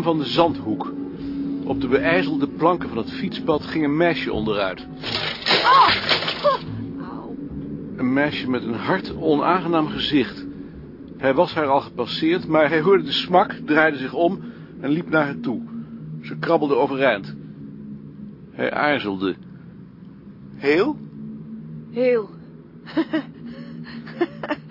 kwam van de zandhoek. Op de beijzelde planken van het fietspad ging een meisje onderuit. Een meisje met een hard, onaangenaam gezicht. Hij was haar al gepasseerd, maar hij hoorde de smak, draaide zich om en liep naar haar toe. Ze krabbelde overeind. Hij aarzelde. Heel? Heel.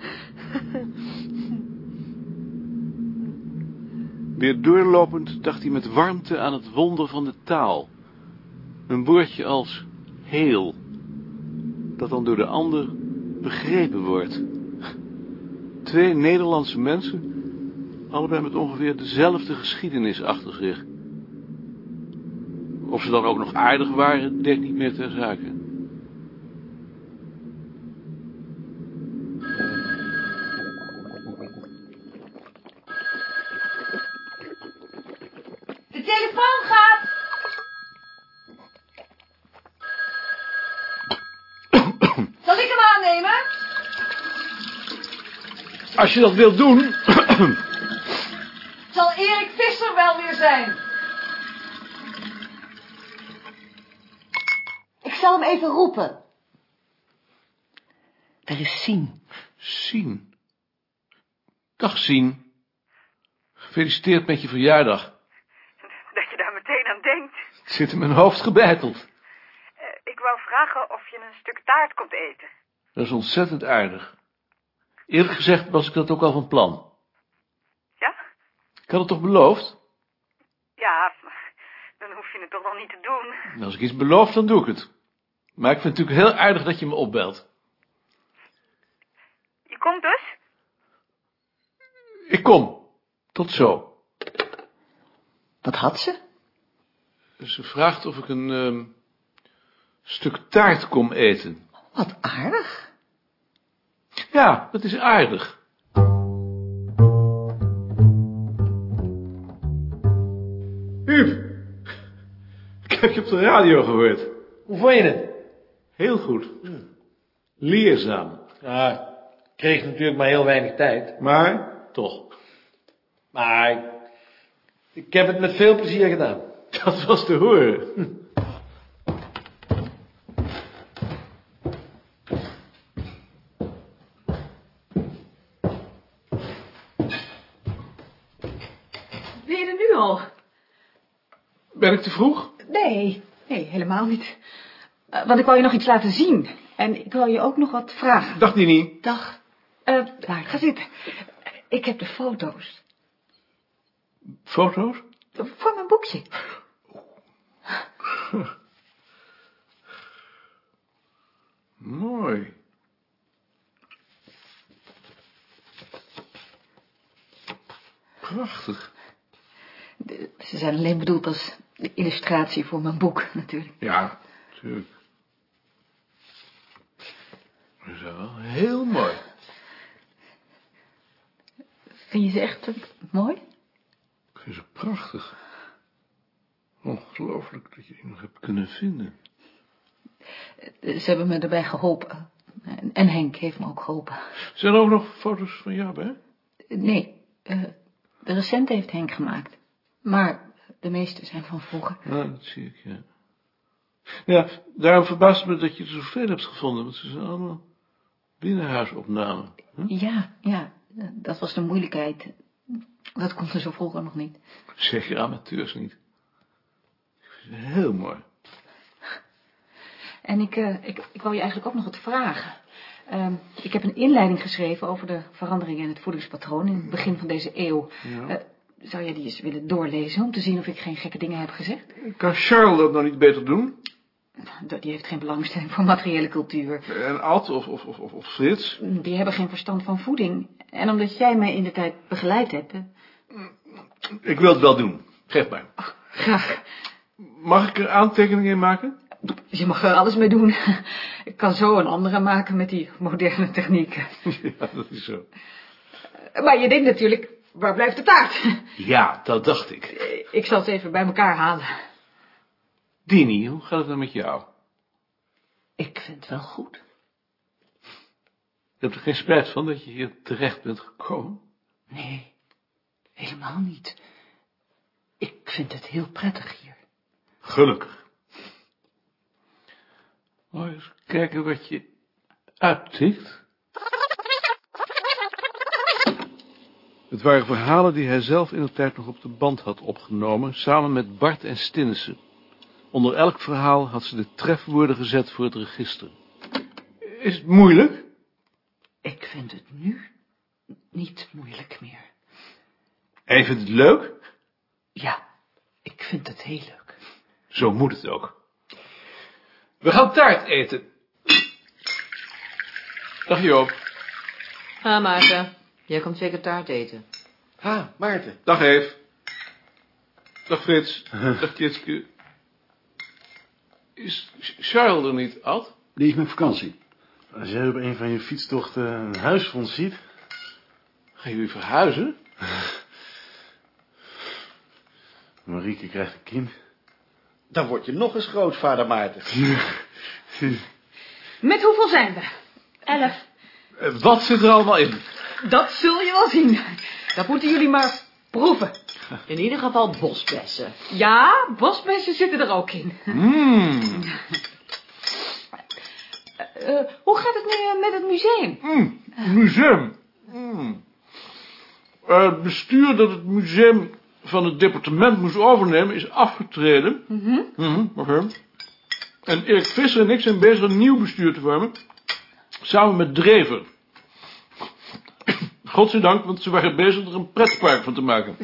Weer doorlopend dacht hij met warmte aan het wonder van de taal. Een woordje als heel, dat dan door de ander begrepen wordt. Twee Nederlandse mensen, allebei met ongeveer dezelfde geschiedenis achter zich. Of ze dan ook nog aardig waren, deed niet meer ter zake. De telefoon gaat. Zal ik hem aannemen? Als je dat wilt doen... Zal Erik Visser wel weer zijn? Ik zal hem even roepen. Daar is Sien. Sien. Dag Sien. Gefeliciteerd met je verjaardag. Dat je daar meteen aan denkt. Het zit in mijn hoofd gebeiteld. Eh, ik wou vragen of je een stuk taart komt eten. Dat is ontzettend aardig. Eerlijk gezegd was ik dat ook al van plan. Ja? Ik had het toch beloofd? Ja, maar dan hoef je het toch nog niet te doen. En als ik iets beloof, dan doe ik het. Maar ik vind het natuurlijk heel aardig dat je me opbelt. Je komt dus? Ik kom. Tot zo. Wat had ze? Ze vraagt of ik een ehm, stuk taart kom eten. Wat aardig. Ja, dat is aardig. Huub, ik heb je op de radio gehoord. Hoe vond je het? Heel goed. Leerzaam. Ja, ik kreeg natuurlijk maar heel weinig tijd. Maar, toch. Maar ik, ik heb het met veel plezier gedaan. Dat was te horen. Ben je er nu al? Ben ik te vroeg? Nee, nee, helemaal niet. Eh, want ik wou je nog iets laten zien. En ik wou je ook nog wat vragen. Dag Dini. Dag. Eh, ga zitten. Ik heb de foto's. Foto's? Voor mijn boekje. Mooi. Prachtig. Ze zijn alleen bedoeld als illustratie voor mijn boek, natuurlijk. Ja, natuurlijk. Dat is wel heel mooi. Vind je ze echt eh, mooi? Ik vind ze prachtig. Ongelooflijk dat je die nog hebt kunnen vinden. Eh, Ze hebben me erbij geholpen. En, en Henk heeft me ook geholpen. Zijn er ook nog foto's van jou bij? Nee, eh, de recente heeft Henk gemaakt. Maar de meeste zijn van vroeger. Ja, dat zie ik, ja. Ja, daarom verbaast het me dat je er zoveel hebt gevonden, want ze zijn allemaal binnenhuisopnamen. Ja, ja, dat was de moeilijkheid. Dat kon er zo vroeger nog niet. Zeker amateurs niet. Heel mooi. En ik, eh, ik, ik wou je eigenlijk ook nog wat vragen. Ehm, ik heb een inleiding geschreven over de veranderingen in het voedingspatroon in het begin van deze eeuw. Ja. Eh, zou jij die eens willen doorlezen om te zien of ik geen gekke dingen heb gezegd? Kan Charles dat nou niet beter doen? Nou, Die heeft geen belangstelling voor materiële cultuur. En Ad of, of, of, of- Frits? Die hebben geen verstand van voeding. En omdat jij mij in de tijd begeleid hebt, Ik wil het wel doen. Geef maar. graag. Mag ik er aantekeningen in maken? Je mag er alles mee doen. Ik kan zo een andere maken met die moderne technieken. ja, dat is zo. Maar je denkt natuurlijk, waar blijft de taart? Ja, dat dacht ik. Ik zal het even bij elkaar halen. Dini, hoe gaat het dan met jou? Ik vind het wel goed. Je hebt er geen spijt van dat je hier terecht bent gekomen? Nee, helemaal niet. Ik vind het heel prettig hier. Gelukkig. Je eens kijken wat je uittikt. Het waren verhalen die hij zelf in de tijd nog op de band had opgenomen, samen met Bart en Stinnissen. Onder elk verhaal had ze de trefwoorden gezet voor het register. Is het moeilijk? Ik vind het nu niet moeilijk meer. Hij vindt het leuk? Ja, ik vind het heel leuk. Zo moet het ook. We gaan taart eten. Dag Joop. Ha, Maarten. Jij komt zeker taart eten. Ha, Maarten. Dag Eve. Dag Frits. Dag Kitske. Is Charles er niet, Ad? Die is met vakantie. Als jij op een van je fietstochten een huisvond ziet... Gaan jullie verhuizen? Marieke krijgt een kind. Dan word je nog eens grootvader, Maarten. Met hoeveel zijn we? Elf. Eh, Wat zit er allemaal in? Dat zul je wel zien. Dat moeten jullie maar proeven. In ieder geval bosbessen. Ja, bosbessen zitten er ook in. Eh, hoe gaat het nu eh, met het museum? Mm, museum. Mm. Het bestuur dat het museum van het departement moest overnemen is afgetreden. Mhm, oké. En Erik Visser en ik zijn bezig een nieuw bestuur te vormen. Samen met Drever. Godzijdank, want ze waren bezig er een pretpark van te maken.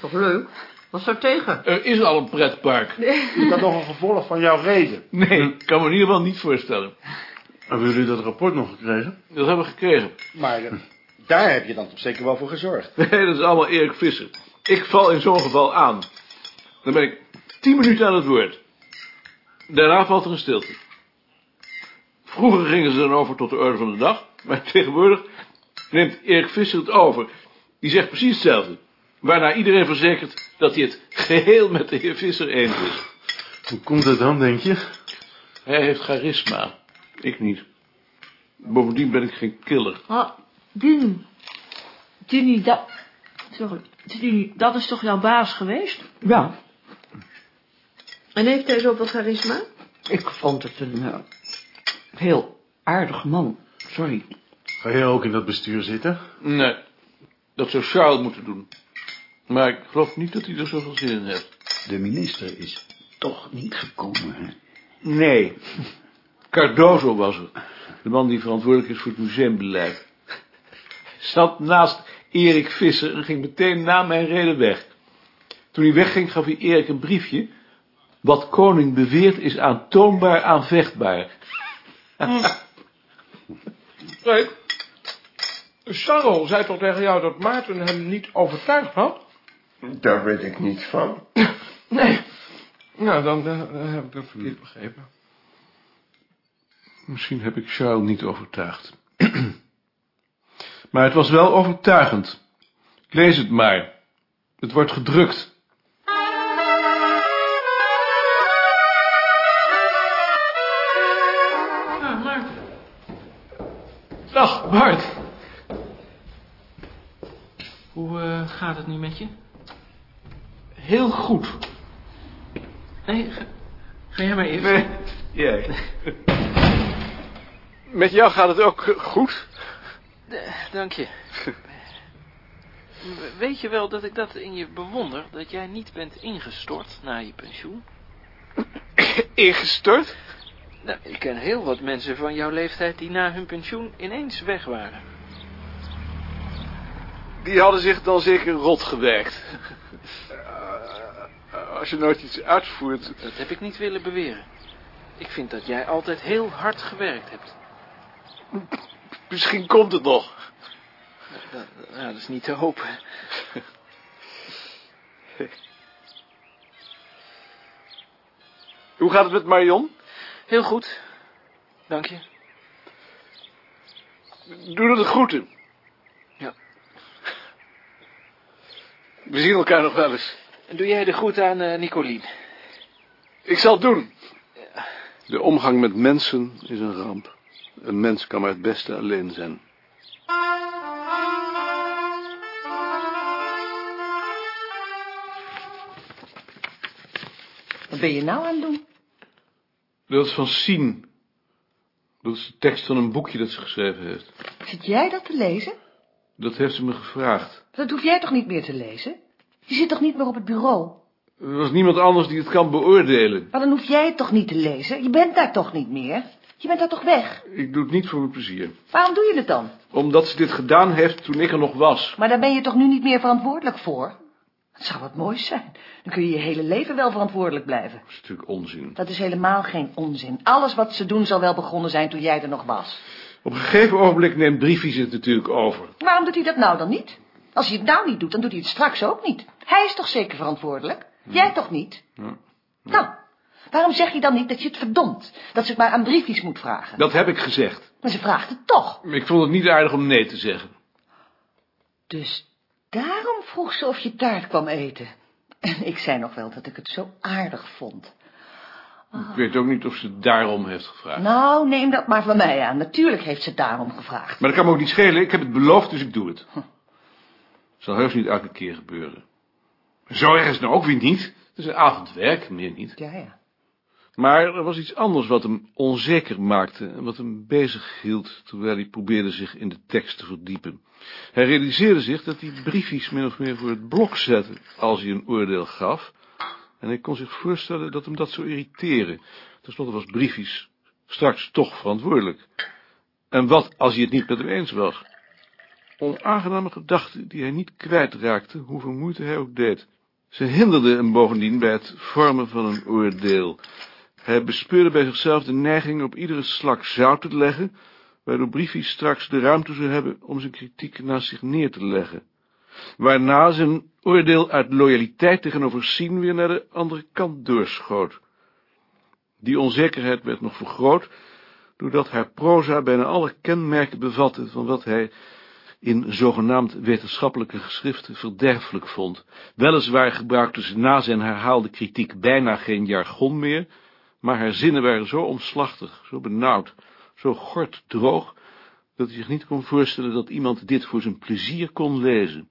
Toch leuk? Wat zou tegen? Er is al een pretpark. Is dat nog een gevolg van jouw reden? Nee, ik kan me in ieder geval niet voorstellen. Hebben jullie dat rapport nog gekregen? Dat hebben we gekregen. Maar eh, daar heb je dan toch zeker wel voor gezorgd. Nee, dat is allemaal Erik Visser. Ik val in zo'n geval aan. Dan ben ik tien minuten aan het woord. Daarna valt er een stilte. Vroeger gingen ze dan over tot de orde van de dag, maar tegenwoordig neemt Erik Visser het over. Die zegt precies hetzelfde. Waarna iedereen verzekert dat hij het geheel met de heer Visser eens is. Hoe komt dat dan, denk je? Hij heeft charisma. Ik niet. Bovendien ben ik geen killer. Ah, Dini. Dini, dat... Sorry. Dini, dat is toch jouw baas geweest? Ja, En heeft hij zoveel charisma? ik vond het een eh, heel aardig man. Sorry. Ga jij ook in dat bestuur zitten? Nee, dat zou Charles moeten doen. Maar ik geloof niet dat hij er zoveel zin in heeft. De minister is toch niet gekomen, hè? Nee. Cardozo was er. De man die verantwoordelijk is voor het museumbeleid. Zat naast Erik Visser en ging meteen na mijn reden weg. Toen hij wegging gaf hij Erik een briefje. Wat koning beweert is aantoonbaar aanvechtbaar. Kijk, Charles zei toch tegen jou dat Maarten hem niet overtuigd had? Daar weet ik niets van. Nee. Nou, dan, eh, dan heb ik dat verkeerd begrepen. Misschien heb ik Charles niet overtuigd. maar het was wel overtuigend. Lees het maar. Het wordt gedrukt. Ah, Maarten. Dag, Bart. Hoe eh, gaat het nu met je? Heel goed. Nee, ga, ga jij maar eerst. Nee, jij. Met jou gaat het ook goed? Dank je. Weet je wel dat ik dat in je bewonder, dat jij niet bent ingestort na je pensioen? Ingestort? Nou, ik ken heel wat mensen van jouw leeftijd die na hun pensioen ineens weg waren. Die hadden zich dan zeker rot gewerkt. Eh, Als je nooit iets uitvoert... Dat heb ik niet willen beweren. Ik vind dat jij altijd heel hard gewerkt hebt. Misschien komt het nog. Dat, dat is niet te hopen. Hoe gaat het met Marion? Heel goed. Dank je. Doe dat de groeten. We zien elkaar nog wel eens. En doe jij de groet aan eh Nicolien? Ik zal het doen. De omgang met mensen is een ramp. Een mens kan maar het beste alleen zijn. Wat ben je nou aan het doen? Dat is van Sien. Dat is de tekst van een boekje dat ze geschreven heeft. Zit jij dat te lezen? Dat heeft ze me gevraagd. Dat hoef jij toch niet meer te lezen? Je zit toch niet meer op het bureau? Er was niemand anders die het kan beoordelen. Maar dan hoef jij het toch niet te lezen? Je bent daar toch niet meer? Je bent daar toch weg? Ik doe het niet voor mijn plezier. Waarom doe je het dan? Omdat ze dit gedaan heeft toen ik er nog was. Maar daar ben je toch nu niet meer verantwoordelijk voor? Het zou wat moois zijn. Dan kun je je hele leven wel verantwoordelijk blijven. Dat is natuurlijk onzin. Dat is helemaal geen onzin. Alles wat ze doen zal wel begonnen zijn toen jij er nog was. Op een gegeven ogenblik neemt Briefjes het natuurlijk over. Waarom doet hij dat nou dan niet? Als hij het nou niet doet, dan doet hij het straks ook niet. Hij is toch zeker verantwoordelijk? Jij toch niet? Ja. Nou, waarom zeg je dan niet dat je het verdomt? Dat ze het maar aan briefjes moet vragen? Dat heb ik gezegd. Maar ze vraagt het toch. Ik vond het niet aardig om nee te zeggen. Dus daarom vroeg ze of je taart kwam eten. En ik zei nog wel dat ik het zo aardig vond. Ik weet ook niet of ze het daarom heeft gevraagd. Nou, neem dat maar van mij aan. Natuurlijk heeft ze het daarom gevraagd. Maar dat kan me ook niet schelen. Ik heb het beloofd, dus ik doe het. Zal heus niet elke keer gebeuren. Zo erg is het nou ook weer niet. Het is een avondwerk, meer niet. Ja, ja. Maar er was iets anders wat hem onzeker maakte en wat hem bezig hield, terwijl hij probeerde zich in de tekst te verdiepen. Hij realiseerde zich dat hij briefjes min of meer voor het blok zette als hij een oordeel gaf, en hij kon zich voorstellen dat hem dat zou irriteren. Ten slotte was briefjes straks toch verantwoordelijk. En wat als hij het niet met hem eens was? Onaangename gedachten die hij niet kwijtraakte, hoeveel moeite hij ook deed. Ze hinderden hem bovendien bij het vormen van een oordeel. Hij bespeurde bij zichzelf de neiging op iedere slak zout te leggen, waardoor Briefjes straks de ruimte zou hebben om zijn kritiek naast zich neer te leggen. Waarna zijn oordeel uit loyaliteit tegenover Sien weer naar de andere kant doorschoot. Die onzekerheid werd nog vergroot, doordat haar proza bijna alle kenmerken bevatte van wat hij in zogenaamd wetenschappelijke geschriften verderfelijk vond. Weliswaar gebruikte ze na zijn herhaalde kritiek bijna geen jargon meer, maar haar zinnen waren zo omslachtig, zo benauwd, zo gort droog, dat hij zich niet kon voorstellen dat iemand dit voor zijn plezier kon lezen.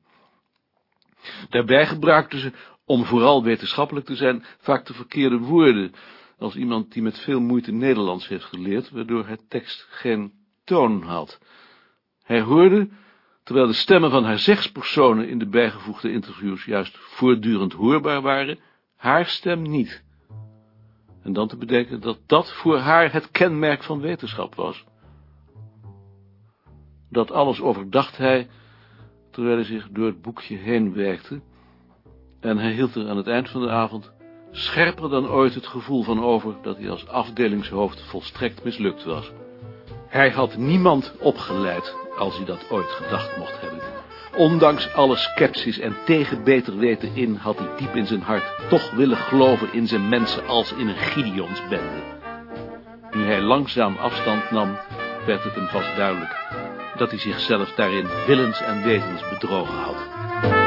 Daarbij gebruikte ze, om vooral wetenschappelijk te zijn, vaak de verkeerde woorden, als iemand die met veel moeite Nederlands heeft geleerd, waardoor het tekst geen toon had. Hij hoorde, terwijl de stemmen van haar zegspersonen in de bijgevoegde interviews juist voortdurend hoorbaar waren, haar stem niet. En dan te bedenken dat dat voor haar het kenmerk van wetenschap was. Dat alles overdacht hij, terwijl hij zich door het boekje heen werkte, en hij hield er aan het eind van de avond scherper dan ooit het gevoel van over dat hij als afdelingshoofd volstrekt mislukt was. Hij had niemand opgeleid als hij dat ooit gedacht mocht hebben. Ondanks alle sceptisch en tegen beter weten in, had hij diep in zijn hart toch willen geloven in zijn mensen als in een Gideonsbende. Nu hij langzaam afstand nam, werd het hem pas duidelijk dat hij zichzelf daarin willens en wetens bedrogen had.